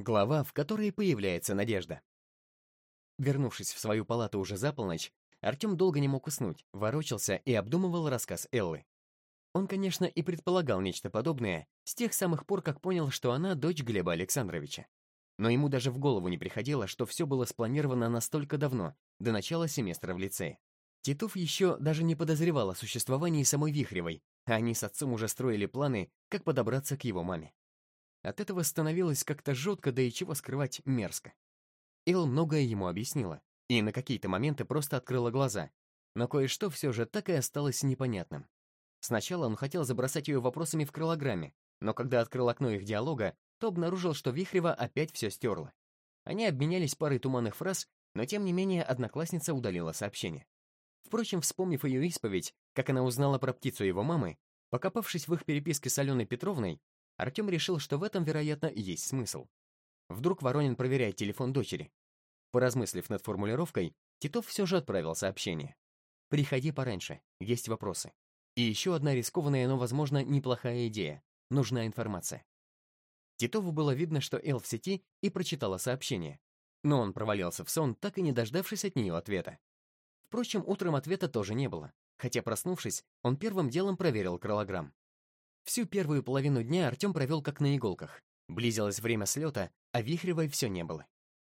Глава, в которой появляется надежда. Вернувшись в свою палату уже за полночь, Артем долго не мог уснуть, ворочался и обдумывал рассказ Эллы. Он, конечно, и предполагал нечто подобное с тех самых пор, как понял, что она дочь Глеба Александровича. Но ему даже в голову не приходило, что все было спланировано настолько давно, до начала семестра в лицее. Титов еще даже не подозревал о существовании самой Вихревой, а они с отцом уже строили планы, как подобраться к его маме. От этого становилось как-то жутко, да и чего скрывать, мерзко. Эл многое ему объяснила, и на какие-то моменты просто открыла глаза, но кое-что все же так и осталось непонятным. Сначала он хотел забросать ее вопросами в крылограмме, но когда открыл окно их диалога, то обнаружил, что Вихрева опять все стерла. Они обменялись парой туманных фраз, но тем не менее одноклассница удалила сообщение. Впрочем, вспомнив ее исповедь, как она узнала про птицу его мамы, покопавшись в их переписке с Аленой Петровной, Артем решил, что в этом, вероятно, есть смысл. Вдруг Воронин проверяет телефон дочери. Поразмыслив над формулировкой, Титов все же отправил сообщение. «Приходи пораньше, есть вопросы». И еще одна рискованная, но, возможно, неплохая идея. Нужна информация. Титову было видно, что Эл в сети и прочитала сообщение. Но он провалился в сон, так и не дождавшись от нее ответа. Впрочем, утром ответа тоже не было, хотя, проснувшись, он первым делом проверил крылограмм. Всю первую половину дня Артем провел как на иголках. Близилось время слета, а Вихревой все не было.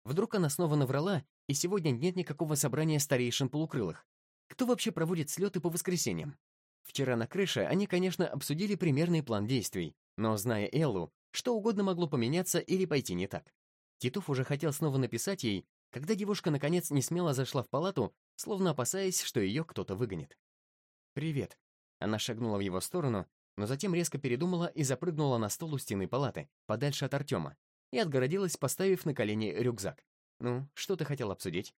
Вдруг она снова наврала, и сегодня нет никакого собрания старейшин полукрылых. Кто вообще проводит слеты по воскресеньям? Вчера на крыше они, конечно, обсудили примерный план действий, но, зная Эллу, что угодно могло поменяться или пойти не так. Титов уже хотел снова написать ей, когда девушка, наконец, не смело зашла в палату, словно опасаясь, что ее кто-то выгонит. «Привет». Она шагнула в его сторону, но затем резко передумала и запрыгнула на стол у стены палаты, подальше от Артема, и отгородилась, поставив на колени рюкзак. «Ну, что ты хотел обсудить?»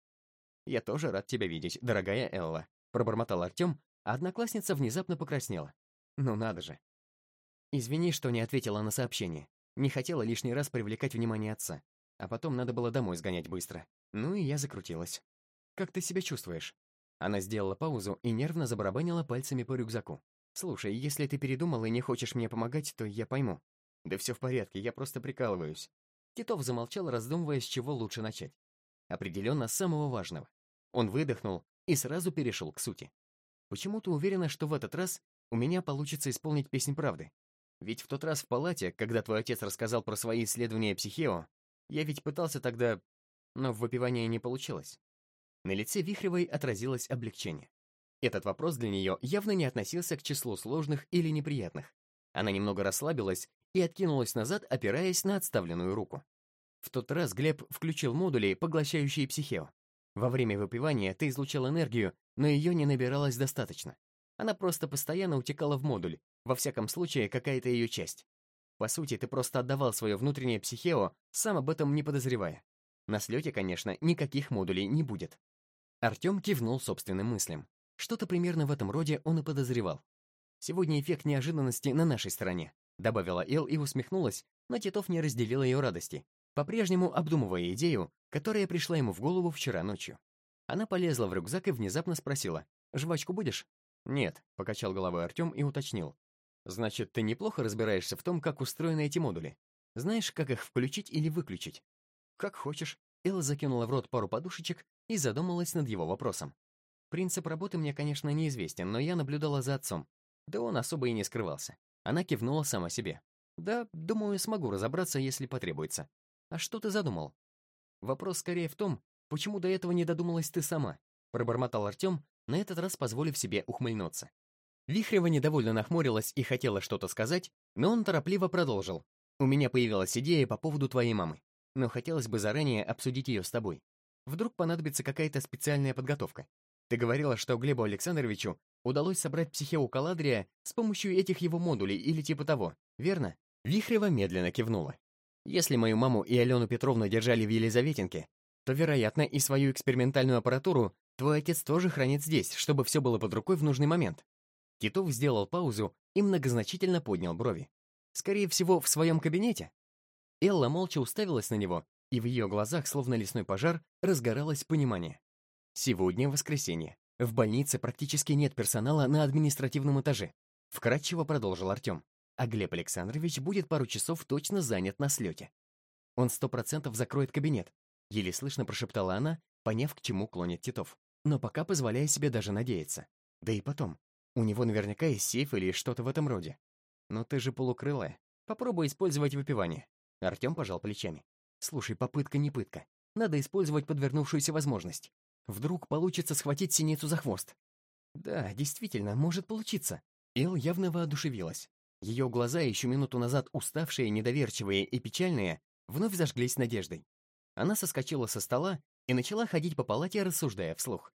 «Я тоже рад тебя видеть, дорогая Элла», — пробормотал Артем, а одноклассница внезапно покраснела. «Ну надо же». «Извини, что не ответила на сообщение. Не хотела лишний раз привлекать внимание отца. А потом надо было домой сгонять быстро. Ну и я закрутилась. Как ты себя чувствуешь?» Она сделала паузу и нервно забарабанила пальцами по рюкзаку. «Слушай, если ты передумал и не хочешь мне помогать, то я пойму». «Да все в порядке, я просто прикалываюсь». Титов замолчал, раздумывая, с чего лучше начать. Определенно, с самого важного. Он выдохнул и сразу перешел к сути. Почему-то уверена, что в этот раз у меня получится исполнить песнь правды. Ведь в тот раз в палате, когда твой отец рассказал про свои исследования психео, я ведь пытался тогда, но в выпивании не получилось. На лице Вихревой отразилось облегчение. Этот вопрос для нее явно не относился к числу сложных или неприятных. Она немного расслабилась и откинулась назад, опираясь на отставленную руку. В тот раз Глеб включил модули, поглощающие психео. Во время выпивания ты излучал энергию, но ее не набиралось достаточно. Она просто постоянно утекала в модуль, во всяком случае, какая-то ее часть. По сути, ты просто отдавал свое внутреннее психео, сам об этом не подозревая. На слете, конечно, никаких модулей не будет. Артем кивнул собственным мыслям. Что-то примерно в этом роде он и подозревал. «Сегодня эффект неожиданности на нашей стороне», добавила Эл и усмехнулась, но Титов не разделил ее радости, по-прежнему обдумывая идею, которая пришла ему в голову вчера ночью. Она полезла в рюкзак и внезапно спросила, «Жвачку будешь?» «Нет», — покачал головой Артем и уточнил. «Значит, ты неплохо разбираешься в том, как устроены эти модули? Знаешь, как их включить или выключить?» «Как хочешь». Эл закинула в рот пару подушечек и задумалась над его вопросом. Принцип работы мне, конечно, неизвестен, но я наблюдала за отцом. Да он особо и не скрывался. Она кивнула сама себе. Да, думаю, смогу разобраться, если потребуется. А что ты задумал? Вопрос скорее в том, почему до этого не додумалась ты сама, пробормотал Артем, на этот раз позволив себе ухмыльнуться. Вихрева недовольно нахмурилась и хотела что-то сказать, но он торопливо продолжил. «У меня появилась идея по поводу твоей мамы, но хотелось бы заранее обсудить ее с тобой. Вдруг понадобится какая-то специальная подготовка. Ты говорила, что Глебу Александровичу удалось собрать психеу Каладрия с помощью этих его модулей или типа того, верно? Вихрева медленно кивнула. Если мою маму и Алену Петровну держали в Елизаветинке, то, вероятно, и свою экспериментальную аппаратуру твой отец тоже хранит здесь, чтобы все было под рукой в нужный момент. Титов сделал паузу и многозначительно поднял брови. Скорее всего, в своем кабинете? Элла молча уставилась на него, и в ее глазах, словно лесной пожар, разгоралось понимание. Сегодня воскресенье. В больнице практически нет персонала на административном этаже. Вкратчиво продолжил Артем. А Глеб Александрович будет пару часов точно занят на слете. Он сто процентов закроет кабинет. Еле слышно прошептала она, поняв, к чему клонит Титов. Но пока позволяя себе даже надеяться. Да и потом. У него наверняка есть сейф или что-то в этом роде. Но ты же полукрылая. Попробуй использовать выпивание. Артем пожал плечами. Слушай, попытка не пытка. Надо использовать подвернувшуюся возможность. Вдруг получится схватить синицу за хвост. Да, действительно, может получиться. Эл явно воодушевилась. Ее глаза, еще минуту назад уставшие, недоверчивые и печальные, вновь зажглись надеждой. Она соскочила со стола и начала ходить по палате, рассуждая вслух.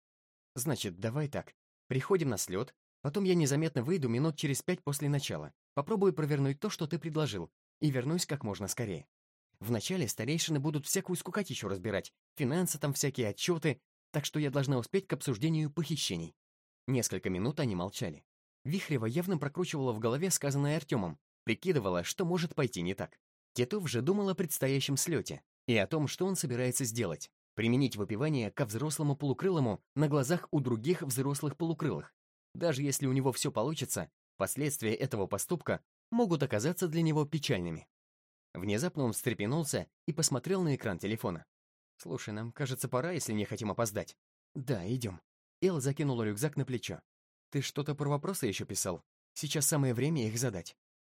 «Значит, давай так. Приходим на слет, потом я незаметно выйду минут через пять после начала, попробую провернуть то, что ты предложил, и вернусь как можно скорее. Вначале старейшины будут всякую скукотищу разбирать, финансы там всякие отчеты, так что я должна успеть к обсуждению похищений». Несколько минут они молчали. Вихрева явно прокручивала в голове сказанное Артемом, прикидывала, что может пойти не так. Титов же думал о предстоящем слете и о том, что он собирается сделать. Применить выпивание ко взрослому полукрылому на глазах у других взрослых полукрылых. Даже если у него все получится, последствия этого поступка могут оказаться для него печальными. Внезапно он встрепенулся и посмотрел на экран телефона. «Слушай, нам, кажется, пора, если не хотим опоздать». «Да, идем». Эл закинула рюкзак на плечо. Ты что-то про вопросы еще писал? Сейчас самое время их задать.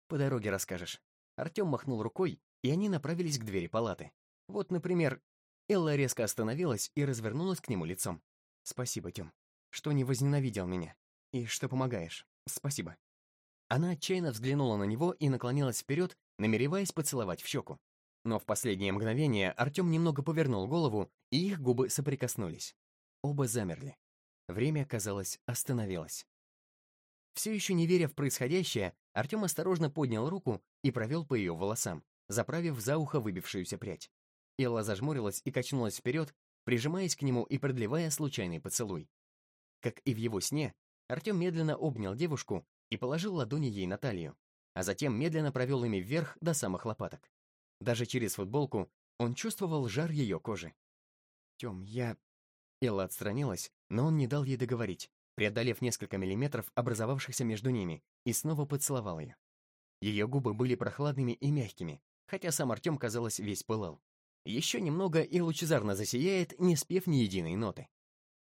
По дороге расскажешь. Артем махнул рукой, и они направились к двери палаты. Вот, например, Элла резко остановилась и развернулась к нему лицом. «Спасибо, Тем, что не возненавидел меня. И что помогаешь. Спасибо». Она отчаянно взглянула на него и наклонилась вперед, намереваясь поцеловать в щеку. Но в последнее мгновение Артем немного повернул голову, и их губы соприкоснулись. Оба замерли. Время, казалось, остановилось. Все еще не веря в происходящее, Артем осторожно поднял руку и провел по ее волосам, заправив за ухо выбившуюся прядь. Элла зажмурилась и качнулась вперед, прижимаясь к нему и продлевая случайный поцелуй. Как и в его сне, Артем медленно обнял девушку и положил ладони ей на талию, а затем медленно провел ими вверх до самых лопаток. Даже через футболку он чувствовал жар ее кожи. «Тем, я...» Элла отстранилась, но он не дал ей договорить, преодолев несколько миллиметров, образовавшихся между ними, и снова поцеловал ее. Ее губы были прохладными и мягкими, хотя сам Артем, казалось, весь пылал. Еще немного и лучезарно засияет, не спев ни единой ноты.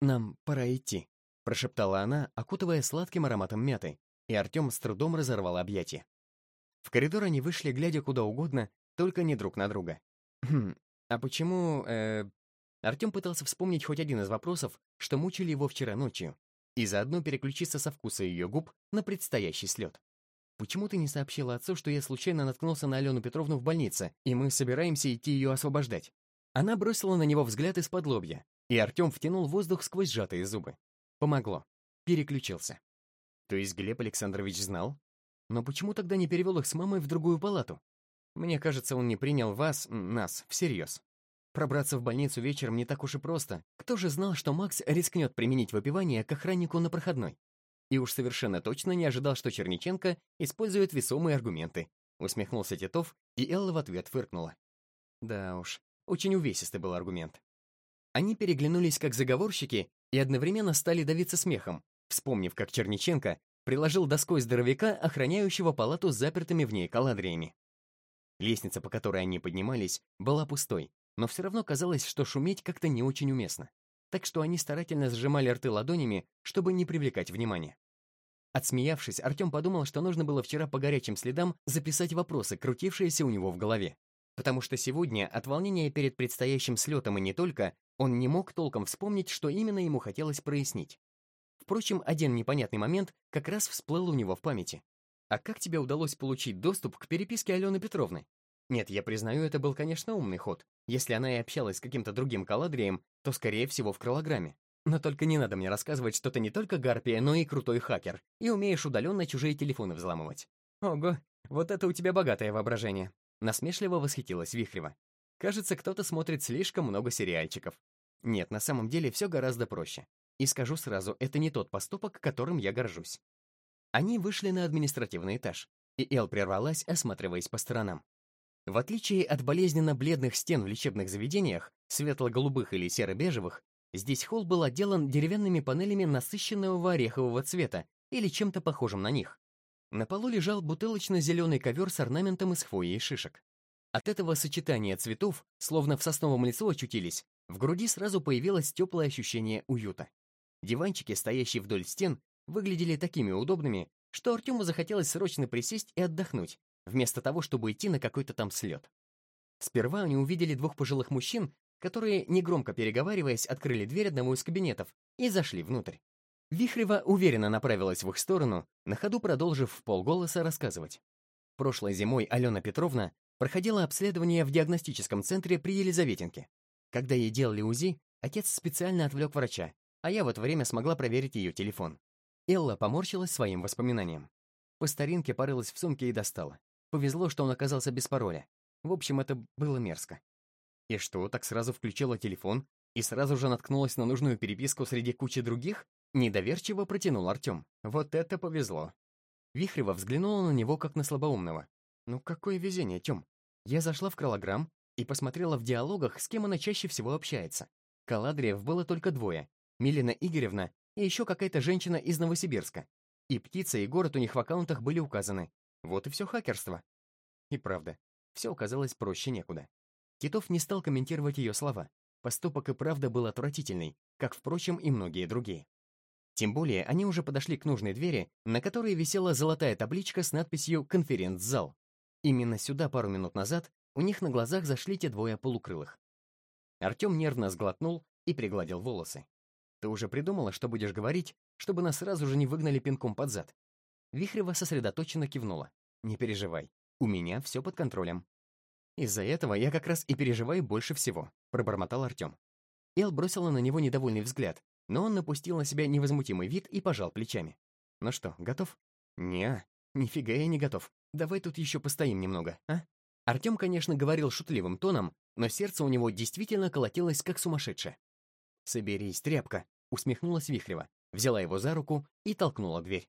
«Нам пора идти», — прошептала она, окутывая сладким ароматом мяты, и Артем с трудом разорвал объятия. В коридор они вышли, глядя куда угодно, только не друг на друга. «Хм, а почему, э, Артем пытался вспомнить хоть один из вопросов, что мучили его вчера ночью, и заодно переключиться со вкуса ее губ на предстоящий слет. «Почему ты не сообщила отцу, что я случайно наткнулся на Алену Петровну в больнице, и мы собираемся идти ее освобождать?» Она бросила на него взгляд из-под лобья, и Артем втянул воздух сквозь сжатые зубы. Помогло. Переключился. То есть Глеб Александрович знал? Но почему тогда не перевел их с мамой в другую палату? Мне кажется, он не принял вас, нас, всерьез. Пробраться в больницу вечером не так уж и просто. Кто же знал, что Макс рискнет применить выпивание к охраннику на проходной? И уж совершенно точно не ожидал, что Черниченко использует весомые аргументы. Усмехнулся Титов, и Элла в ответ фыркнула. Да уж, очень увесистый был аргумент. Они переглянулись как заговорщики и одновременно стали давиться смехом, вспомнив, как Черниченко приложил доской здоровяка, охраняющего палату с запертыми в ней каладриями. Лестница, по которой они поднимались, была пустой, но все равно казалось, что шуметь как-то не очень уместно. Так что они старательно сжимали рты ладонями, чтобы не привлекать внимания. Отсмеявшись, Артем подумал, что нужно было вчера по горячим следам записать вопросы, крутившиеся у него в голове. Потому что сегодня, от волнения перед предстоящим слетом и не только, он не мог толком вспомнить, что именно ему хотелось прояснить. Впрочем, один непонятный момент как раз всплыл у него в памяти. «А как тебе удалось получить доступ к переписке Алены Петровны?» Нет, я признаю, это был, конечно, умный ход. Если она и общалась с каким-то другим каладрием, то, скорее всего, в крылограмме. Но только не надо мне рассказывать, что ты не только гарпия, но и крутой хакер, и умеешь удаленно чужие телефоны взламывать. Ого, вот это у тебя богатое воображение. Насмешливо восхитилась Вихрева. Кажется, кто-то смотрит слишком много сериальчиков. Нет, на самом деле все гораздо проще. И скажу сразу, это не тот поступок, которым я горжусь. Они вышли на административный этаж, и Эл прервалась, осматриваясь по сторонам. В отличие от болезненно-бледных стен в лечебных заведениях, светло-голубых или серо-бежевых, здесь холл был отделан деревянными панелями насыщенного орехового цвета или чем-то похожим на них. На полу лежал бутылочно-зеленый ковер с орнаментом из хвои и шишек. От этого сочетания цветов, словно в сосновом лесу очутились, в груди сразу появилось теплое ощущение уюта. Диванчики, стоящие вдоль стен, выглядели такими удобными, что Артему захотелось срочно присесть и отдохнуть, вместо того, чтобы идти на какой-то там слет. Сперва они увидели двух пожилых мужчин, которые, негромко переговариваясь, открыли дверь одного из кабинетов и зашли внутрь. Вихрева уверенно направилась в их сторону, на ходу продолжив в полголоса рассказывать. Прошлой зимой Алена Петровна проходила обследование в диагностическом центре при Елизаветинке. Когда ей делали УЗИ, отец специально отвлек врача, а я в это время смогла проверить ее телефон. Элла поморщилась своим воспоминанием. По старинке порылась в сумке и достала. Повезло, что он оказался без пароля. В общем, это было мерзко. И что, так сразу включила телефон и сразу же наткнулась на нужную переписку среди кучи других? Недоверчиво протянул Артем. Вот это повезло. Вихрева взглянула на него, как на слабоумного. Ну какое везение, Тём. Я зашла в кролограмм и посмотрела в диалогах, с кем она чаще всего общается. Каладриев было только двое. Милена Игоревна и еще какая-то женщина из Новосибирска. И птица, и город у них в аккаунтах были указаны. Вот и все хакерство. И правда, все оказалось проще некуда. Титов не стал комментировать ее слова. Поступок и правда был отвратительный, как, впрочем, и многие другие. Тем более, они уже подошли к нужной двери, на которой висела золотая табличка с надписью «Конференц-зал». Именно сюда пару минут назад у них на глазах зашли те двое полукрылых. Артем нервно сглотнул и пригладил волосы. «Ты уже придумала, что будешь говорить, чтобы нас сразу же не выгнали пинком под зад?» Вихрева сосредоточенно кивнула. «Не переживай, у меня все под контролем». «Из-за этого я как раз и переживаю больше всего», — пробормотал Артем. Эл бросила на него недовольный взгляд, но он напустил на себя невозмутимый вид и пожал плечами. «Ну что, готов?» «Не, нифига я не готов. Давай тут еще постоим немного, а?» Артем, конечно, говорил шутливым тоном, но сердце у него действительно колотилось как сумасшедшее. «Соберись, тряпка», — усмехнулась Вихрева, взяла его за руку и толкнула дверь.